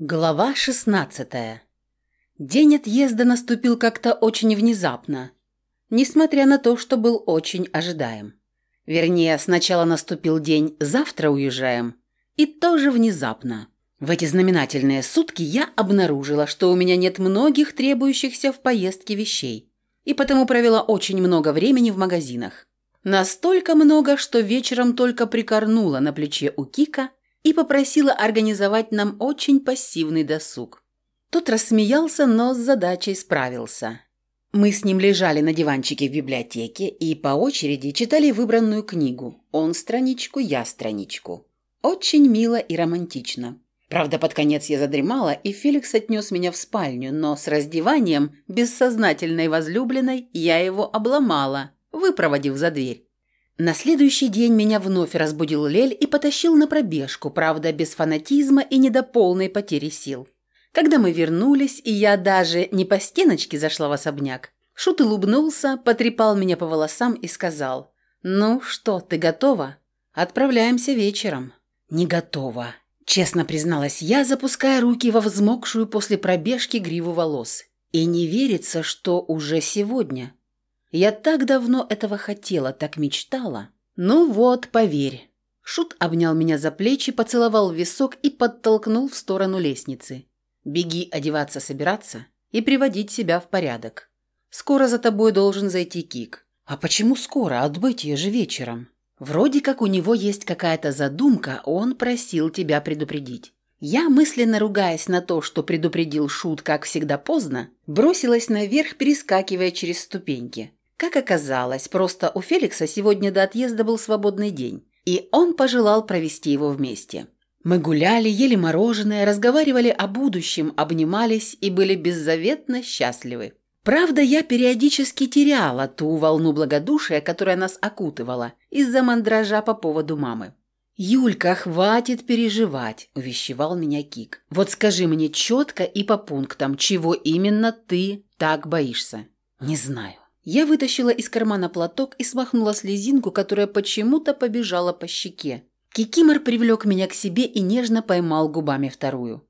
Глава 16 День отъезда наступил как-то очень внезапно, несмотря на то, что был очень ожидаем. Вернее, сначала наступил день «завтра уезжаем», и тоже внезапно. В эти знаменательные сутки я обнаружила, что у меня нет многих требующихся в поездке вещей, и потому провела очень много времени в магазинах. Настолько много, что вечером только прикорнула на плече у Кика – и попросила организовать нам очень пассивный досуг. Тот рассмеялся, но с задачей справился. Мы с ним лежали на диванчике в библиотеке и по очереди читали выбранную книгу. Он страничку, я страничку. Очень мило и романтично. Правда, под конец я задремала, и Феликс отнес меня в спальню, но с раздеванием бессознательной возлюбленной я его обломала, выпроводив за дверь. На следующий день меня вновь разбудил Лель и потащил на пробежку, правда, без фанатизма и не до полной потери сил. Когда мы вернулись, и я даже не по стеночке зашла в особняк, Шут улыбнулся, потрепал меня по волосам и сказал, «Ну что, ты готова? Отправляемся вечером». «Не готова», – честно призналась я, запуская руки во взмокшую после пробежки гриву волос. «И не верится, что уже сегодня». Я так давно этого хотела, так мечтала. Ну вот, поверь. Шут обнял меня за плечи, поцеловал в висок и подтолкнул в сторону лестницы. Беги одеваться, собираться и приводить себя в порядок. Скоро за тобой должен зайти Кик. А почему скоро? Отбытие же вечером. Вроде как у него есть какая-то задумка, он просил тебя предупредить. Я, мысленно ругаясь на то, что предупредил Шут, как всегда поздно, бросилась наверх, перескакивая через ступеньки. Как оказалось, просто у Феликса сегодня до отъезда был свободный день, и он пожелал провести его вместе. Мы гуляли, ели мороженое, разговаривали о будущем, обнимались и были беззаветно счастливы. Правда, я периодически теряла ту волну благодушия, которая нас окутывала, из-за мандража по поводу мамы. «Юлька, хватит переживать», – увещевал меня Кик. «Вот скажи мне четко и по пунктам, чего именно ты так боишься?» «Не знаю». Я вытащила из кармана платок и смахнула слезинку, которая почему-то побежала по щеке. Кикимор привлек меня к себе и нежно поймал губами вторую.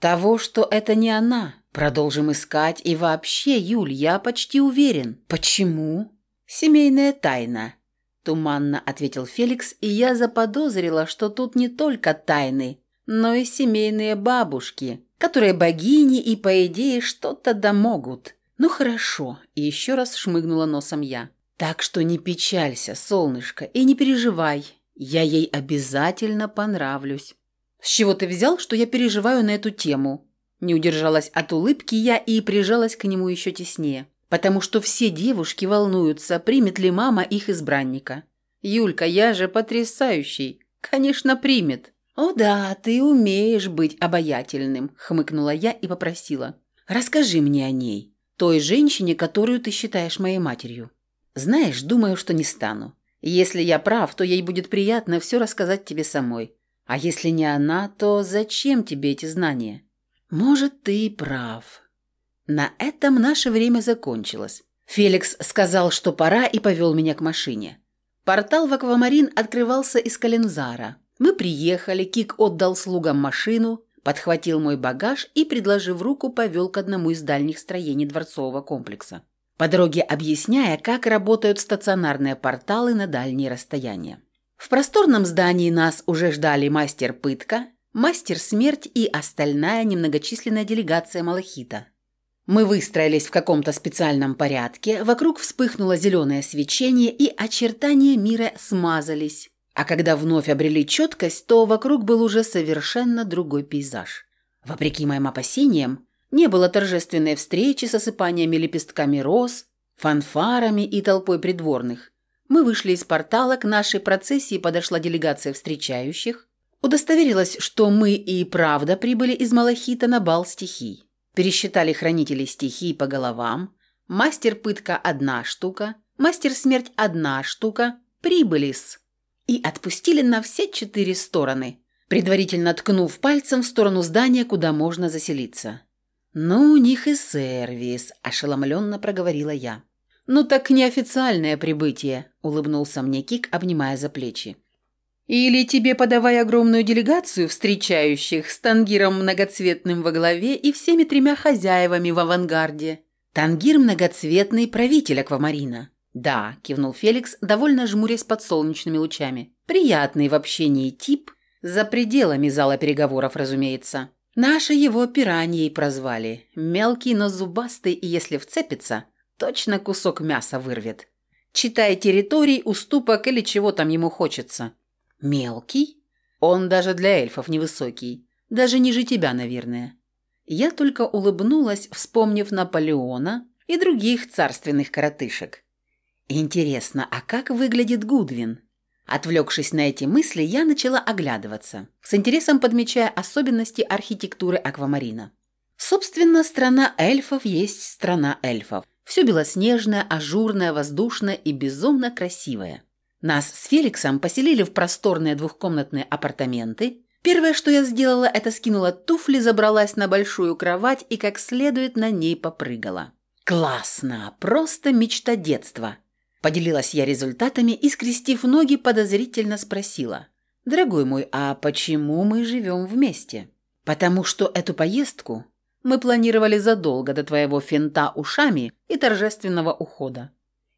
«Того, что это не она. Продолжим искать. И вообще, Юль, я почти уверен. Почему?» «Семейная тайна», – туманно ответил Феликс, и я заподозрила, что тут не только тайны, но и семейные бабушки, которые богини и, по идее, что-то да могут. «Ну хорошо», – и еще раз шмыгнула носом я. «Так что не печалься, солнышко, и не переживай. Я ей обязательно понравлюсь». «С чего ты взял, что я переживаю на эту тему?» Не удержалась от улыбки я и прижалась к нему еще теснее. «Потому что все девушки волнуются, примет ли мама их избранника». «Юлька, я же потрясающий. Конечно, примет». «О да, ты умеешь быть обаятельным», – хмыкнула я и попросила. «Расскажи мне о ней» той женщине, которую ты считаешь моей матерью. Знаешь, думаю, что не стану. Если я прав, то ей будет приятно все рассказать тебе самой. А если не она, то зачем тебе эти знания? Может, ты и прав. На этом наше время закончилось. Феликс сказал, что пора, и повел меня к машине. Портал в аквамарин открывался из Калензара. Мы приехали, Кик отдал слугам машину, подхватил мой багаж и, предложив руку, повел к одному из дальних строений дворцового комплекса, по дороге объясняя, как работают стационарные порталы на дальние расстояния. В просторном здании нас уже ждали мастер пытка, мастер смерть и остальная немногочисленная делегация Малахита. Мы выстроились в каком-то специальном порядке, вокруг вспыхнуло зеленое свечение, и очертания мира смазались, а когда вновь обрели четкость, то вокруг был уже совершенно другой пейзаж. Вопреки моим опасениям, не было торжественной встречи с осыпаниями лепестками роз, фанфарами и толпой придворных. Мы вышли из портала, к нашей процессии подошла делегация встречающих. Удостоверилась, что мы и правда прибыли из Малахита на бал стихий. Пересчитали хранителей стихий по головам. Мастер пытка – одна штука, мастер смерть – одна штука. Прибыли-с и отпустили на все четыре стороны, предварительно ткнув пальцем в сторону здания, куда можно заселиться. «Ну, у них и сервис», – ошеломленно проговорила я. «Ну так неофициальное прибытие», – улыбнулся мне Кик, обнимая за плечи. Или тебе подавай огромную делегацию встречающих с Тангиром многоцветным во главе и всеми тремя хозяевами в авангарде. Тангир многоцветный правитель аквамарина. Да, кивнул Феликс, довольно жмурясь под солнечными лучами. Приятный в общении тип, за пределами зала переговоров, разумеется. Наши его пираньей прозвали. Мелкий, но зубастый, и если вцепится, точно кусок мяса вырвет. Читай территорий, уступок или чего там ему хочется. Мелкий? Он даже для эльфов невысокий. Даже ниже тебя, наверное. Я только улыбнулась, вспомнив Наполеона и других царственных коротышек. Интересно, а как выглядит Гудвин? Отвлекшись на эти мысли, я начала оглядываться, с интересом подмечая особенности архитектуры аквамарина. Собственно, страна эльфов есть страна эльфов. Все белоснежное, ажурное, воздушное и безумно красивое. Нас с Феликсом поселили в просторные двухкомнатные апартаменты. Первое, что я сделала, это скинула туфли, забралась на большую кровать и как следует на ней попрыгала. Классно! Просто мечта детства. Поделилась я результатами и, скрестив ноги, подозрительно спросила. «Дорогой мой, а почему мы живем вместе?» «Потому что эту поездку мы планировали задолго до твоего финта ушами и торжественного ухода.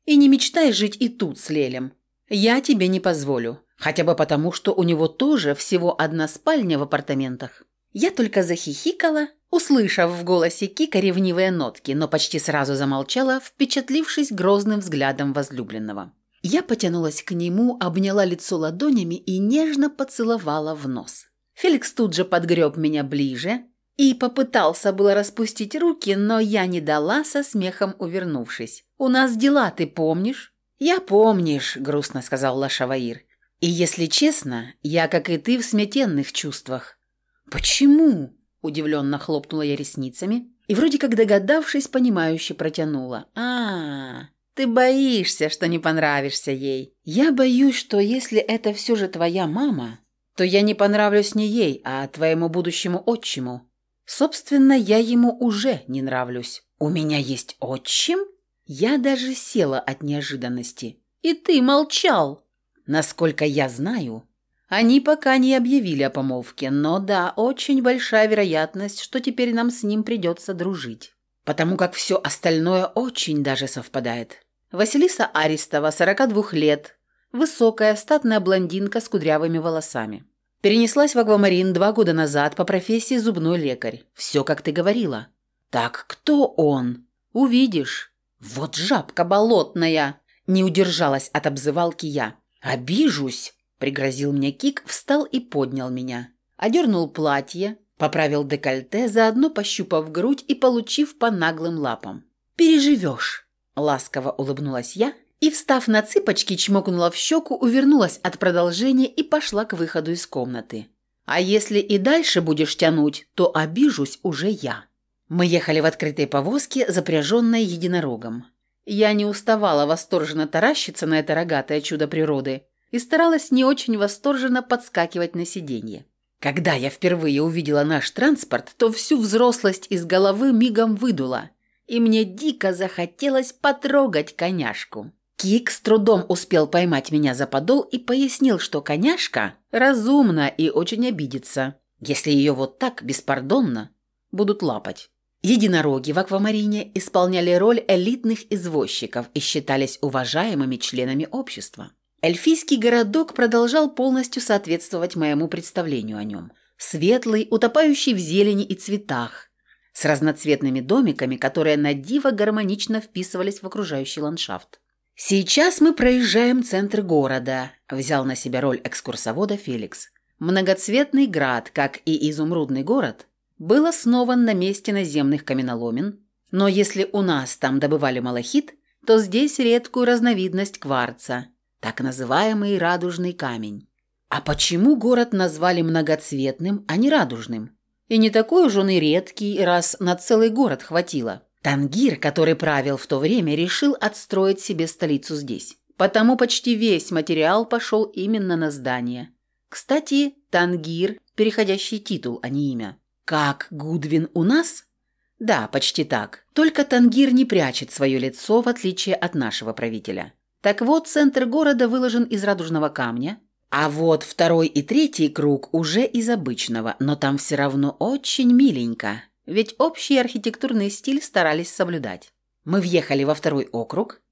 И не мечтай жить и тут с Лелем. Я тебе не позволю. Хотя бы потому, что у него тоже всего одна спальня в апартаментах. Я только захихикала, услышав в голосе Кика ревнивые нотки, но почти сразу замолчала, впечатлившись грозным взглядом возлюбленного. Я потянулась к нему, обняла лицо ладонями и нежно поцеловала в нос. Феликс тут же подгреб меня ближе и попытался было распустить руки, но я не дала со смехом увернувшись. «У нас дела, ты помнишь?» «Я помнишь», — грустно сказал Лашаваир. «И если честно, я, как и ты, в смятенных чувствах». «Почему?» — удивленно хлопнула я ресницами и, вроде как догадавшись, понимающе протянула. «А, ты боишься, что не понравишься ей. Я боюсь, что если это все же твоя мама, то я не понравлюсь не ей, а твоему будущему отчиму. Собственно, я ему уже не нравлюсь. У меня есть отчим?» Я даже села от неожиданности. «И ты молчал!» «Насколько я знаю, они пока не объявили о помолвке, но да, очень большая вероятность, что теперь нам с ним придется дружить. Потому как все остальное очень даже совпадает. Василиса Аристова, 42 лет, высокая, статная блондинка с кудрявыми волосами. Перенеслась в Аквамарин два года назад по профессии зубной лекарь. Все, как ты говорила. Так кто он? Увидишь. «Вот жабка болотная!» Не удержалась от обзывалки я. «Обижусь!» – пригрозил мне Кик, встал и поднял меня. Одернул платье, поправил декольте, заодно пощупав грудь и получив по наглым лапам. «Переживешь!» – ласково улыбнулась я и, встав на цыпочки, чмокнула в щеку, увернулась от продолжения и пошла к выходу из комнаты. «А если и дальше будешь тянуть, то обижусь уже я». Мы ехали в открытой повозке, запряженной единорогом. Я не уставала восторженно таращиться на это рогатое чудо природы и старалась не очень восторженно подскакивать на сиденье. Когда я впервые увидела наш транспорт, то всю взрослость из головы мигом выдула, и мне дико захотелось потрогать коняшку. Кик с трудом успел поймать меня за подол и пояснил, что коняшка разумна и очень обидится, если ее вот так, беспардонно, будут лапать. Единороги в аквамарине исполняли роль элитных извозчиков и считались уважаемыми членами общества. Эльфийский городок продолжал полностью соответствовать моему представлению о нем. Светлый, утопающий в зелени и цветах, с разноцветными домиками, которые на диво гармонично вписывались в окружающий ландшафт. «Сейчас мы проезжаем центр города», – взял на себя роль экскурсовода Феликс. «Многоцветный град, как и изумрудный город – был основан на месте наземных каменоломен, но если у нас там добывали малахит, то здесь редкую разновидность кварца, так называемый радужный камень. А почему город назвали многоцветным, а не радужным? И не такой уж он и редкий, раз на целый город хватило. Тангир, который правил в то время, решил отстроить себе столицу здесь. Потому почти весь материал пошел именно на здание. Кстати, Тангир – переходящий титул, а не имя. «Как Гудвин у нас?» «Да, почти так. Только Тангир не прячет свое лицо, в отличие от нашего правителя. Так вот, центр города выложен из радужного камня, А вот второй и третий круг уже из обычного, но там все равно очень миленько, ведь общий архитектурный стиль старались соблюдать. Мы въехали во второй округ,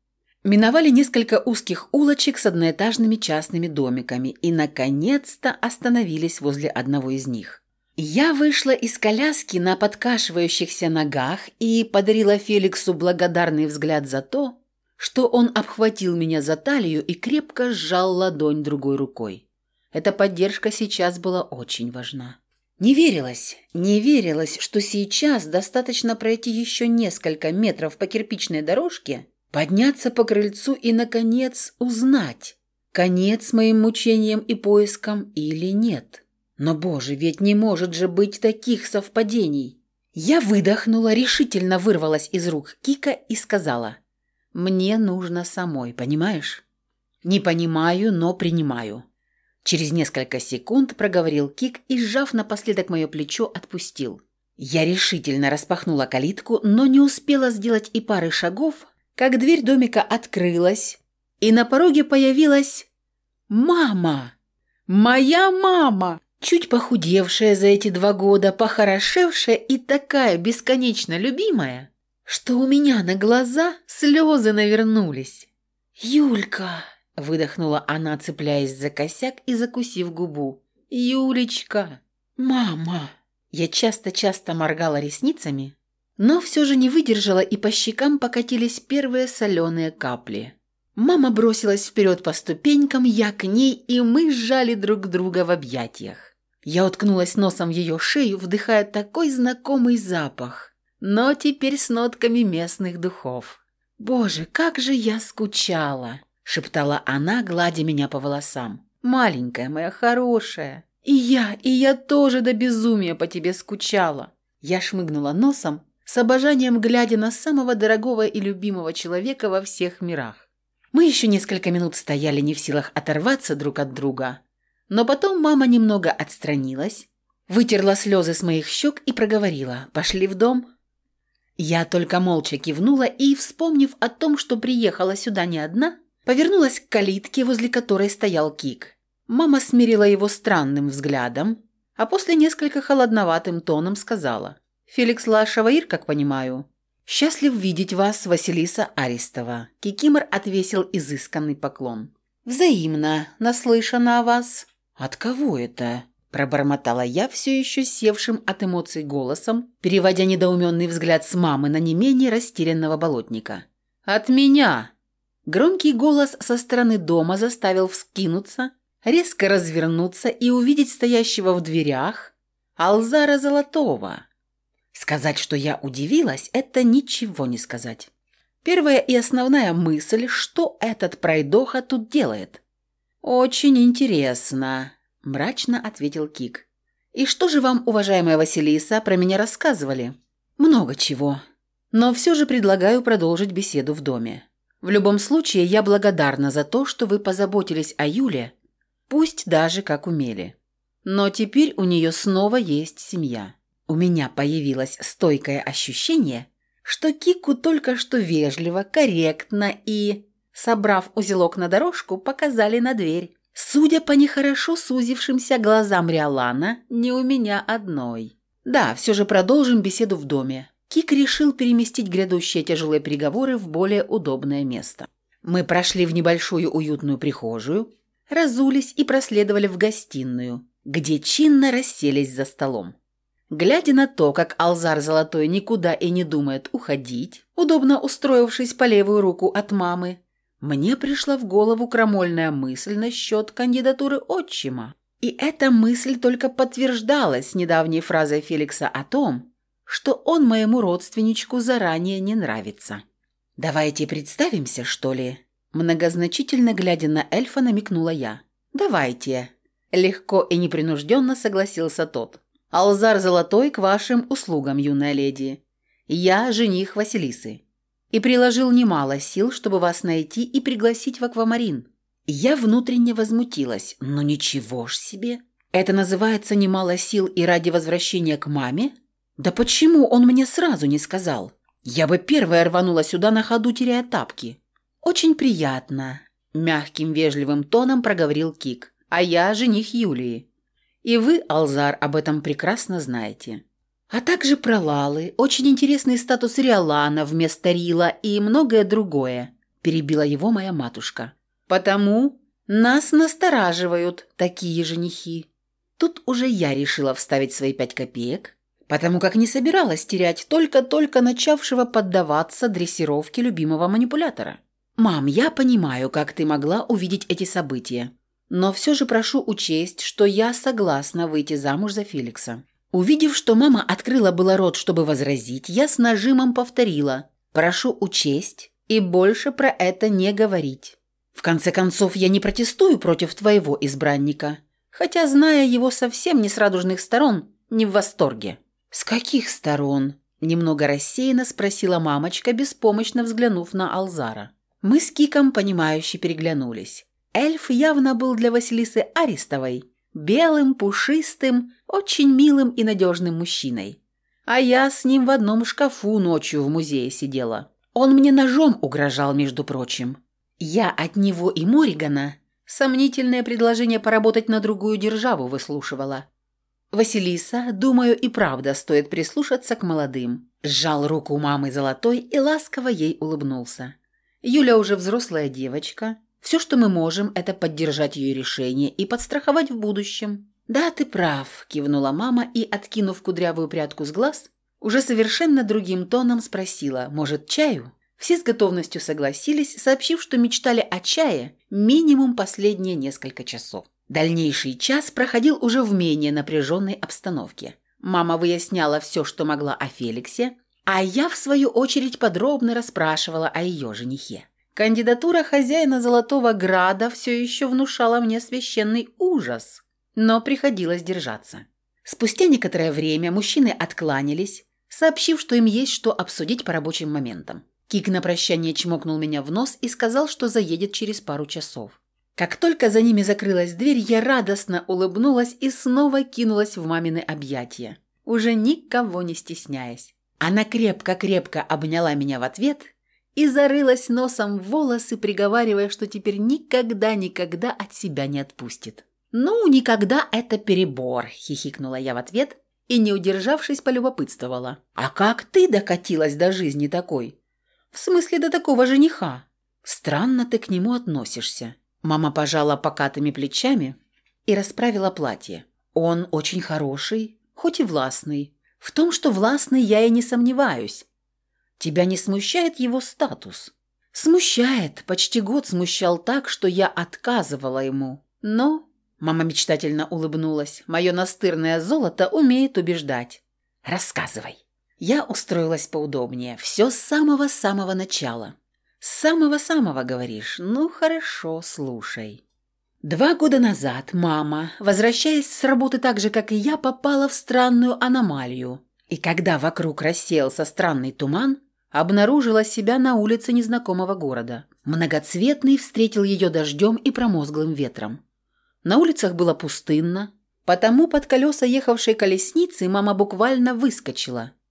миновали несколько узких улочек с одноэтажными частными домиками и, наконец-то, остановились возле одного из них. Я вышла из коляски на подкашивающихся ногах и подарила Феликсу благодарный взгляд за то, что он обхватил меня за талию и крепко сжал ладонь другой рукой. Эта поддержка сейчас была очень важна. Не верилось, не верилось, что сейчас достаточно пройти еще несколько метров по кирпичной дорожке, подняться по крыльцу и, наконец, узнать, конец моим мучениям и поискам или нет. Но, боже, ведь не может же быть таких совпадений. Я выдохнула, решительно вырвалась из рук Кика и сказала – мне нужно самой, понимаешь? Не понимаю, но принимаю. Через несколько секунд проговорил Кик и, сжав напоследок мое плечо, отпустил. Я решительно распахнула калитку, но не успела сделать и пары шагов, как дверь домика открылась, и на пороге появилась мама. Моя мама! Чуть похудевшая за эти два года, похорошевшая и такая бесконечно любимая, что у меня на глаза слезы навернулись. «Юлька!» – выдохнула она, цепляясь за косяк и закусив губу. «Юлечка! Мама!» Я часто-часто моргала ресницами, но все же не выдержала, и по щекам покатились первые соленые капли. Мама бросилась вперед по ступенькам, я к ней, и мы сжали друг друга в объятиях. Я уткнулась носом в ее шею, вдыхая такой знакомый запах но теперь с нотками местных духов. «Боже, как же я скучала!» – шептала она, гладя меня по волосам. «Маленькая моя хорошая! И я, и я тоже до безумия по тебе скучала!» Я шмыгнула носом, с обожанием глядя на самого дорогого и любимого человека во всех мирах. Мы еще несколько минут стояли не в силах оторваться друг от друга, но потом мама немного отстранилась, вытерла слезы с моих щек и проговорила «Пошли в дом, я только молча кивнула и, вспомнив о том, что приехала сюда не одна, повернулась к калитке, возле которой стоял Кик. Мама смирила его странным взглядом, а после несколько холодноватым тоном сказала. «Феликс Лашаваир, как понимаю?» «Счастлив видеть вас, Василиса Арестова». Кикимор отвесил изысканный поклон. «Взаимно. Наслышана о вас». «От кого это?» Пробормотала я все еще севшим от эмоций голосом, переводя недоуменный взгляд с мамы на не менее растерянного болотника. «От меня!» Громкий голос со стороны дома заставил вскинуться, резко развернуться и увидеть стоящего в дверях Алзара Золотого. Сказать, что я удивилась, это ничего не сказать. Первая и основная мысль, что этот пройдоха тут делает. «Очень интересно», – мрачно ответил Кик. «И что же вам, уважаемая Василиса, про меня рассказывали?» «Много чего. Но все же предлагаю продолжить беседу в доме. В любом случае, я благодарна за то, что вы позаботились о Юле, пусть даже как умели. Но теперь у нее снова есть семья. У меня появилось стойкое ощущение, что Кику только что вежливо, корректно и, собрав узелок на дорожку, показали на дверь. Судя по нехорошо сузившимся глазам Риолана, не у меня одной. Да, все же продолжим беседу в доме. Кик решил переместить грядущие тяжелые переговоры в более удобное место. Мы прошли в небольшую уютную прихожую, разулись и проследовали в гостиную, где чинно расселись за столом. Глядя на то, как Алзар Золотой никуда и не думает уходить, удобно устроившись по левую руку от мамы, мне пришла в голову крамольная мысль насчет кандидатуры отчима. И эта мысль только подтверждалась недавней фразой Феликса о том, что он моему родственничку заранее не нравится. «Давайте представимся, что ли?» Многозначительно глядя на эльфа, намекнула я. «Давайте». Легко и непринужденно согласился тот. «Алзар Золотой к вашим услугам, юная леди. Я жених Василисы и приложил немало сил, чтобы вас найти и пригласить в аквамарин. Я внутренне возмутилась, но ничего ж себе. Это называется немало сил и ради возвращения к маме? Да почему он мне сразу не сказал? Я бы первая рванула сюда на ходу, теряя тапки. Очень приятно, мягким вежливым тоном проговорил Кик. а я жених Юлии. И вы, Алзар, об этом прекрасно знаете. А также про Лалы, очень интересный статус Риолана вместо Рила и многое другое, перебила его моя матушка. Потому нас настораживают такие женихи. Тут уже я решила вставить свои пять копеек, потому как не собиралась терять только-только начавшего поддаваться дрессировке любимого манипулятора. «Мам, я понимаю, как ты могла увидеть эти события, но все же прошу учесть, что я согласна выйти замуж за Феликса». Увидев, что мама открыла было рот, чтобы возразить, я с нажимом повторила «прошу учесть и больше про это не говорить». В конце концов, я не протестую против твоего избранника, хотя, зная его совсем не с радужных сторон, не в восторге». «С каких сторон?» – немного рассеянно спросила мамочка, беспомощно взглянув на Алзара. Мы с Киком, понимающе переглянулись. Эльф явно был для Василисы Аристовой белым, пушистым, очень милым и надежным мужчиной. А я с ним в одном шкафу ночью в музее сидела. Он мне ножом угрожал, между прочим. Я от него и Моригана сомнительное предложение поработать на другую державу выслушивала. Василиса, думаю, и правда стоит прислушаться к молодым. Сжал руку мамы золотой и ласково ей улыбнулся. Юля уже взрослая девочка. Все, что мы можем, это поддержать ее решение и подстраховать в будущем. «Да, ты прав», – кивнула мама и, откинув кудрявую прядку с глаз, уже совершенно другим тоном спросила, «Может, чаю?» Все с готовностью согласились, сообщив, что мечтали о чае минимум последние несколько часов. Дальнейший час проходил уже в менее напряженной обстановке. Мама выясняла все, что могла о Феликсе, а я, в свою очередь, подробно расспрашивала о ее женихе. Кандидатура хозяина Золотого Града все еще внушала мне священный ужас, но приходилось держаться. Спустя некоторое время мужчины откланялись, сообщив, что им есть что обсудить по рабочим моментам. Кик на прощание чмокнул меня в нос и сказал, что заедет через пару часов. Как только за ними закрылась дверь, я радостно улыбнулась и снова кинулась в мамины объятия, уже никого не стесняясь. Она крепко-крепко обняла меня в ответ и зарылась носом в волосы, приговаривая, что теперь никогда-никогда от себя не отпустит. «Ну, никогда это перебор», – хихикнула я в ответ и, не удержавшись, полюбопытствовала. «А как ты докатилась до жизни такой?» «В смысле до такого жениха?» «Странно ты к нему относишься». Мама пожала покатыми плечами и расправила платье. «Он очень хороший, хоть и властный. В том, что властный, я и не сомневаюсь. Тебя не смущает его статус?» «Смущает. Почти год смущал так, что я отказывала ему. Но...» Мама мечтательно улыбнулась. «Мое настырное золото умеет убеждать. Рассказывай». Я устроилась поудобнее. Все с самого-самого начала. С самого-самого, говоришь? Ну, хорошо, слушай. Два года назад мама, возвращаясь с работы так же, как и я, попала в странную аномалию. И когда вокруг рассеялся странный туман, обнаружила себя на улице незнакомого города. Многоцветный встретил ее дождем и промозглым ветром. На улицах было пустынно, потому под колеса ехавшей колесницы мама буквально выскочила –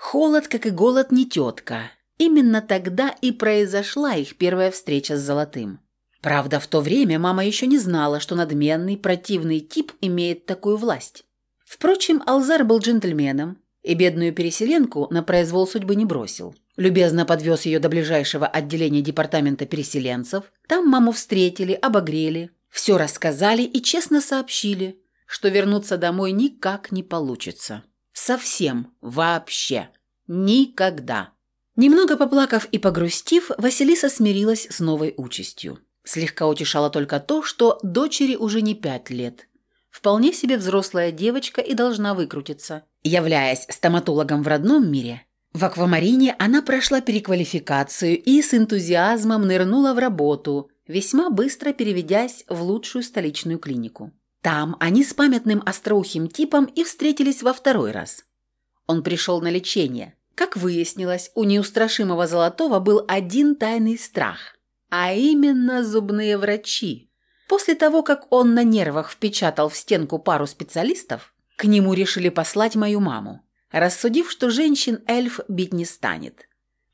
Холод, как и голод, не тетка. Именно тогда и произошла их первая встреча с Золотым. Правда, в то время мама еще не знала, что надменный, противный тип имеет такую власть. Впрочем, Алзар был джентльменом, и бедную переселенку на произвол судьбы не бросил. Любезно подвез ее до ближайшего отделения департамента переселенцев. Там маму встретили, обогрели, все рассказали и честно сообщили, что вернуться домой никак не получится. Совсем, вообще. Никогда. Немного поплакав и погрустив, Василиса смирилась с новой участью. Слегка утешало только то, что дочери уже не пять лет. Вполне себе взрослая девочка и должна выкрутиться. Являясь стоматологом в родном мире, в аквамарине она прошла переквалификацию и с энтузиазмом нырнула в работу, весьма быстро переведясь в лучшую столичную клинику. Там они с памятным остроухим типом и встретились во второй раз. Он пришел на лечение. Как выяснилось, у неустрашимого Золотого был один тайный страх, а именно зубные врачи. После того, как он на нервах впечатал в стенку пару специалистов, к нему решили послать мою маму, рассудив, что женщин эльф бить не станет.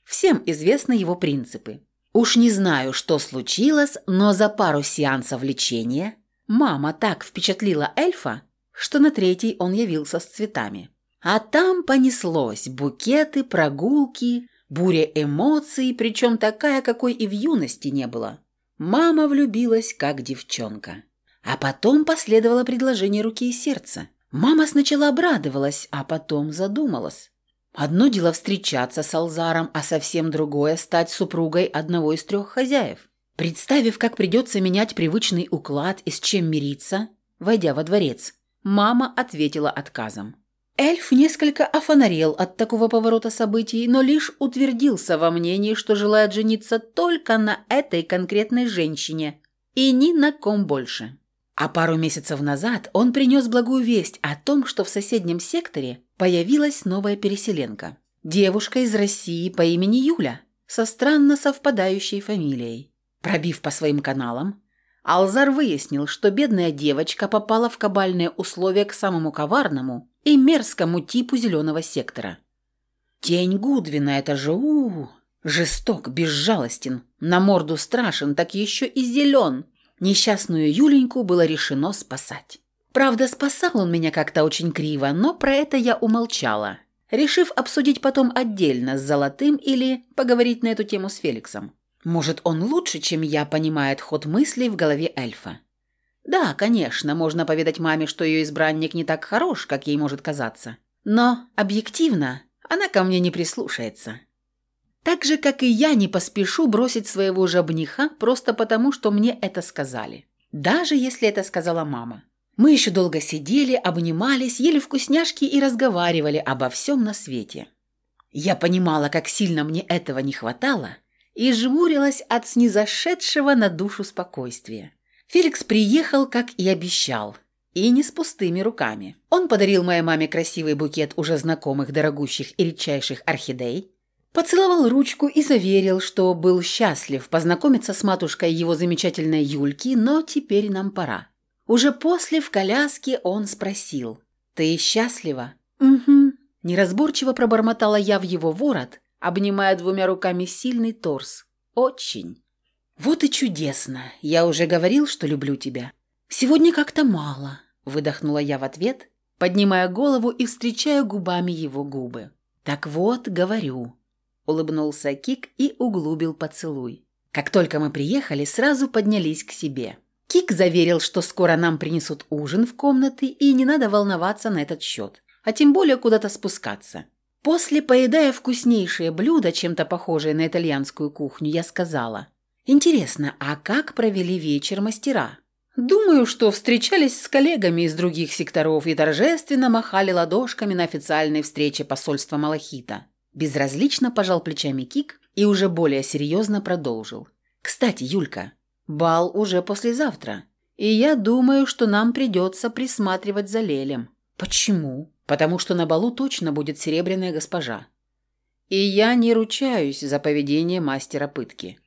Всем известны его принципы. Уж не знаю, что случилось, но за пару сеансов лечения – Мама так впечатлила эльфа, что на третий он явился с цветами. А там понеслось букеты, прогулки, буря эмоций, причем такая, какой и в юности не было. Мама влюбилась, как девчонка. А потом последовало предложение руки и сердца. Мама сначала обрадовалась, а потом задумалась. Одно дело встречаться с Алзаром, а совсем другое – стать супругой одного из трех хозяев. Представив, как придется менять привычный уклад и с чем мириться, войдя во дворец, мама ответила отказом. Эльф несколько офонарел от такого поворота событий, но лишь утвердился во мнении, что желает жениться только на этой конкретной женщине и ни на ком больше. А пару месяцев назад он принес благую весть о том, что в соседнем секторе появилась новая переселенка. Девушка из России по имени Юля, со странно совпадающей фамилией. Пробив по своим каналам, Алзар выяснил, что бедная девочка попала в кабальные условия к самому коварному и мерзкому типу зеленого сектора. Тень Гудвина – это же у, -у, -у Жесток, безжалостен, на морду страшен, так еще и зелен. Несчастную Юленьку было решено спасать. Правда, спасал он меня как-то очень криво, но про это я умолчала, решив обсудить потом отдельно с Золотым или поговорить на эту тему с Феликсом. Может, он лучше, чем я, понимает ход мыслей в голове эльфа. Да, конечно, можно поведать маме, что ее избранник не так хорош, как ей может казаться. Но, объективно, она ко мне не прислушается. Так же, как и я не поспешу бросить своего жабниха просто потому, что мне это сказали. Даже если это сказала мама. Мы еще долго сидели, обнимались, ели вкусняшки и разговаривали обо всем на свете. Я понимала, как сильно мне этого не хватало, и жмурилась от снизошедшего на душу спокойствия. Феликс приехал, как и обещал, и не с пустыми руками. Он подарил моей маме красивый букет уже знакомых, дорогущих и редчайших орхидей, поцеловал ручку и заверил, что был счастлив познакомиться с матушкой его замечательной Юльки, но теперь нам пора. Уже после в коляске он спросил, «Ты счастлива?» «Угу», – неразборчиво пробормотала я в его ворот, обнимая двумя руками сильный торс. «Очень». «Вот и чудесно. Я уже говорил, что люблю тебя». «Сегодня как-то мало», – выдохнула я в ответ, поднимая голову и встречая губами его губы. «Так вот, говорю», – улыбнулся Кик и углубил поцелуй. Как только мы приехали, сразу поднялись к себе. Кик заверил, что скоро нам принесут ужин в комнаты и не надо волноваться на этот счет, а тем более куда-то спускаться. После, поедая вкуснейшее блюдо, чем-то похожее на итальянскую кухню, я сказала, «Интересно, а как провели вечер мастера?» «Думаю, что встречались с коллегами из других секторов и торжественно махали ладошками на официальной встрече посольства Малахита». Безразлично пожал плечами Кик и уже более серьезно продолжил. «Кстати, Юлька, бал уже послезавтра, и я думаю, что нам придется присматривать за Лелем». «Почему?» потому что на балу точно будет серебряная госпожа. И я не ручаюсь за поведение мастера пытки.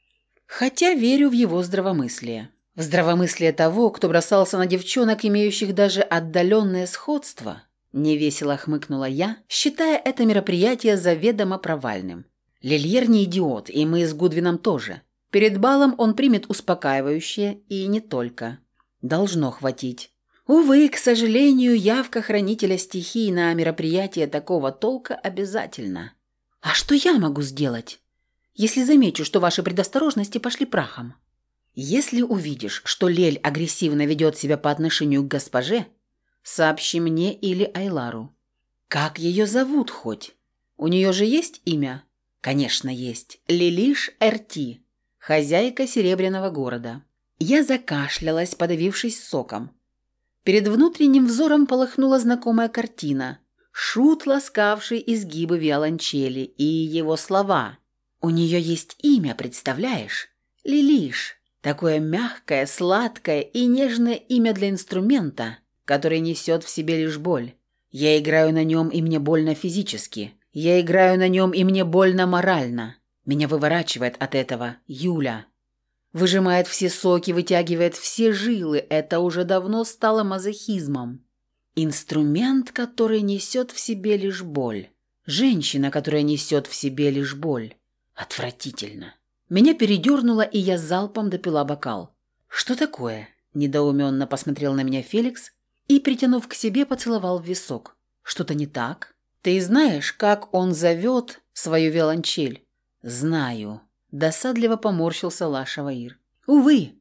Хотя верю в его здравомыслие. В здравомыслие того, кто бросался на девчонок, имеющих даже отдаленное сходство. Невесело хмыкнула я, считая это мероприятие заведомо провальным. Лильер не идиот, и мы с Гудвином тоже. Перед балом он примет успокаивающее, и не только. Должно хватить. Увы, к сожалению, явка хранителя стихий на мероприятие такого толка обязательна. А что я могу сделать, если замечу, что ваши предосторожности пошли прахом? Если увидишь, что Лель агрессивно ведет себя по отношению к госпоже, сообщи мне или Айлару. Как ее зовут хоть? У нее же есть имя? Конечно, есть. Лилиш Эрти, хозяйка Серебряного города. Я закашлялась, подавившись соком. Перед внутренним взором полыхнула знакомая картина. Шут, ласкавший изгибы виолончели, и его слова. «У нее есть имя, представляешь? Лилиш. Такое мягкое, сладкое и нежное имя для инструмента, который несет в себе лишь боль. Я играю на нем, и мне больно физически. Я играю на нем, и мне больно морально. Меня выворачивает от этого Юля. Выжимает все соки, вытягивает все жилы. Это уже давно стало мазохизмом. Инструмент, который несет в себе лишь боль. Женщина, которая несет в себе лишь боль. Отвратительно. Меня передернуло, и я залпом допила бокал. «Что такое?» – Недоуменно посмотрел на меня Феликс и, притянув к себе, поцеловал в висок. «Что-то не так? Ты знаешь, как он зовет свою виолончель?» «Знаю», – досадливо поморщился Лашаваир. «Увы,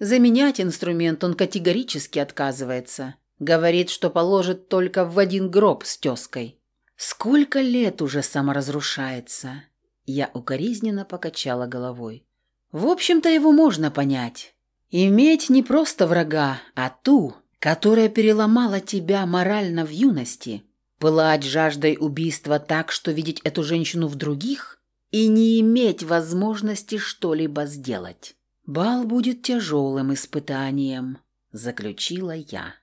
заменять инструмент он категорически отказывается. Говорит, что положит только в один гроб с тезкой. Сколько лет уже саморазрушается?» Я укоризненно покачала головой. «В общем-то, его можно понять. Иметь не просто врага, а ту, которая переломала тебя морально в юности, пылать жаждой убийства так, что видеть эту женщину в других и не иметь возможности что-либо сделать. Бал будет тяжелым испытанием, заключила я.